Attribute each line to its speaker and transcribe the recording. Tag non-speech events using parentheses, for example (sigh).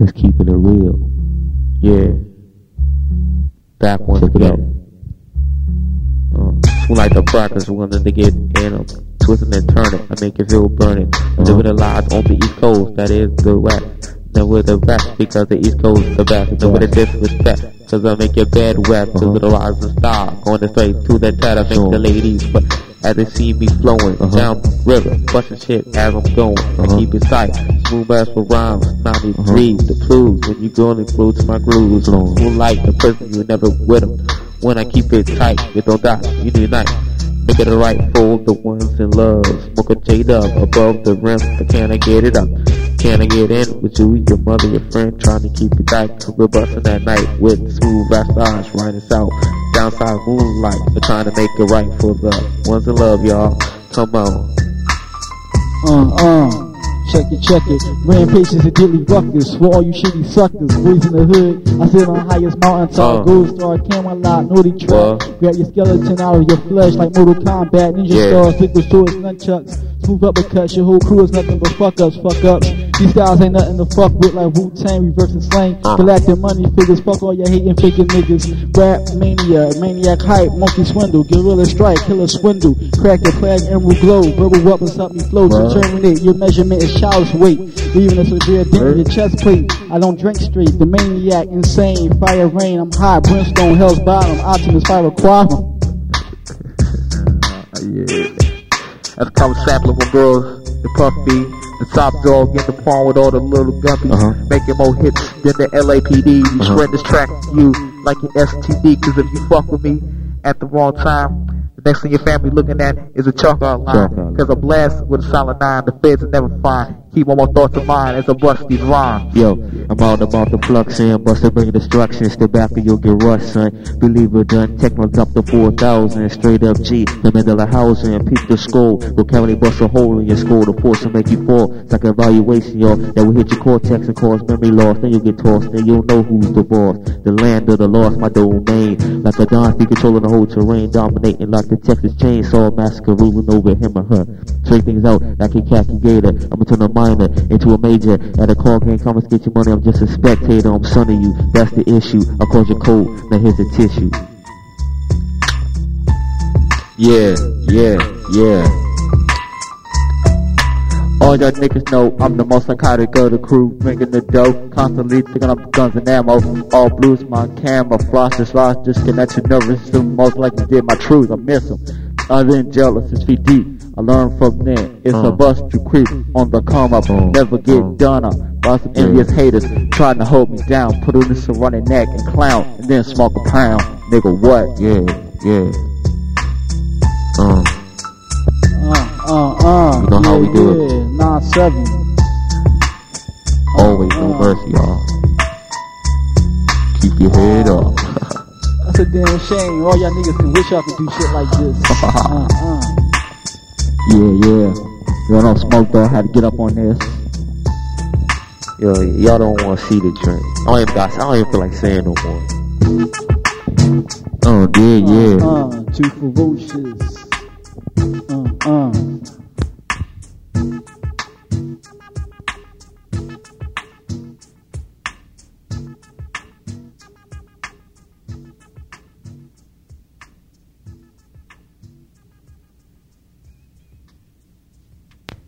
Speaker 1: Just keeping it real. Yeah. Back one
Speaker 2: Check it out.
Speaker 1: again. Uh, like the practice wanted to get in them. Twisting and turning, I make you feel burning.
Speaker 2: Uh-huh.
Speaker 1: Living the lies on the East Coast, that is the rap. Then with the best, because the East Coast is the best. Then with the disrespect, cause I make your bed wet. To
Speaker 2: Uh-huh.
Speaker 1: little eyes and style, going straight to the tat, I make the ladies, but as they see me flowing
Speaker 2: Uh-huh.
Speaker 1: down the river, busting shit as I'm going. I
Speaker 2: Uh-huh.
Speaker 1: keep it tight, smooth as for rhymes, 93, the clues, when you go and include my grooves.
Speaker 2: Uh-huh.
Speaker 1: Who like the person you never with 'em. When I keep it tight, you don't die, you need night. Make it a right for the ones in love. Smoke a J dub above the rim, but can I get it up? Can I get in with you, your mother, your friend, trying to keep it tight? Cause we're busting that night with smooth stars, riding south, downside moonlight. We're trying to make it right for the ones in love, y'all. Come on.
Speaker 3: Uh, uh. Check it, check it. Rampages and dilly ruckus for all you shitty suckers. Boys in the hood, I sit on the highest mountain top.
Speaker 1: Uh.
Speaker 3: Gold star, Camelot, naughty trap.
Speaker 1: What?
Speaker 3: Grab your skeleton out of your flesh like Mortal Kombat. Ninja
Speaker 1: Yeah.
Speaker 3: stars, sickle swords, nunchucks. Smooth uppercuts, your whole crew is nothing but fuck ups, fuck ups. These guys ain't nothing to fuck with like Wu Tang, reverse and slang.
Speaker 1: Uh.
Speaker 3: Galactic money figures, fuck all your hating figure niggas. Rap mania, maniac hype, monkey swindle, guerrilla strike, killer swindle. Crack the flag, emerald glow. Verbal weapons help me flow to terminate. Your measurement is child's weight. Leaving a severe dent in your chest plate. I don't drink straight. The maniac, insane. Fire rain, I'm high. Brimstone, hell's bottom. Optimus, fire quantum. (laughs)
Speaker 1: Yeah. That's come sampling with girls, the puffy, the top dog in the farm with all the little guppies,
Speaker 2: Uh-huh.
Speaker 1: making more hits than the LAPD. We
Speaker 2: Uh-huh.
Speaker 1: spread this track to you like an STD, cause if you fuck with me at the wrong time, the next thing your family looking at is a. Chalk outline. Cause a blast with a solid nine, the feds will never find. Keep on my thoughts of mind as I bust these rhymes.
Speaker 2: Yo, I'm all about the flux and bustin' bring destruction. Step back or you'll get rushed, son. Believe it done. Techno up to 4,000. Straight up G. The middle of housing. Peep the skull. Vocabulary bust a hole in your skull. The force will make you fall. It's like an evaluation, yo. That will hit your cortex and cause memory loss. Then you'll get tossed. Then you'll know who's the boss. The land of the lost, my domain. Like a dynasty controlling the whole terrain. Dominating like the Texas chainsaw massacre ruling over him or her. Straight things out like a khaki gator. I'ma turn a minor into a major. At a call game, come and get your money. I'm just a spectator. I'm son of you. That's the issue. I cause your cold. Now here's the tissue. Yeah, yeah, yeah. All y'all niggas know I'm the most psychotic of the crew, bringing the dough, constantly picking up guns and ammo. All blues, my camera, flosses, lost, disconnect your nervous system. Most likely did my truth, I miss them. Other than jealous, it's feet deep. I learned from there. It's a
Speaker 1: Uh.
Speaker 2: bust to creep on the come up,
Speaker 1: Uh.
Speaker 2: never get
Speaker 1: Uh.
Speaker 2: done up. By some envious haters trying to hold me down, put on this a running neck and clown, and then smoke a pound. Nigga, what?
Speaker 1: Yeah, yeah. Um,
Speaker 3: Uh, uh, uh.
Speaker 1: You know how we
Speaker 3: yeah,
Speaker 1: do it.
Speaker 3: Nine seven.
Speaker 1: always no
Speaker 3: Uh,
Speaker 1: mercy, y'all. Keep your head up.
Speaker 3: That's a damn shame. All y'all niggas can wish y'all could do shit like this. (laughs) uh, uh.
Speaker 2: Yeah, yeah. Y'all know Smoke Dog had to get up on this.
Speaker 1: Yo, y'all don't want to see the drink. I don't even got, I don't even feel like saying no more.
Speaker 2: Oh, yeah, yeah.
Speaker 3: Uh, uh, too ferocious. Uh, uh.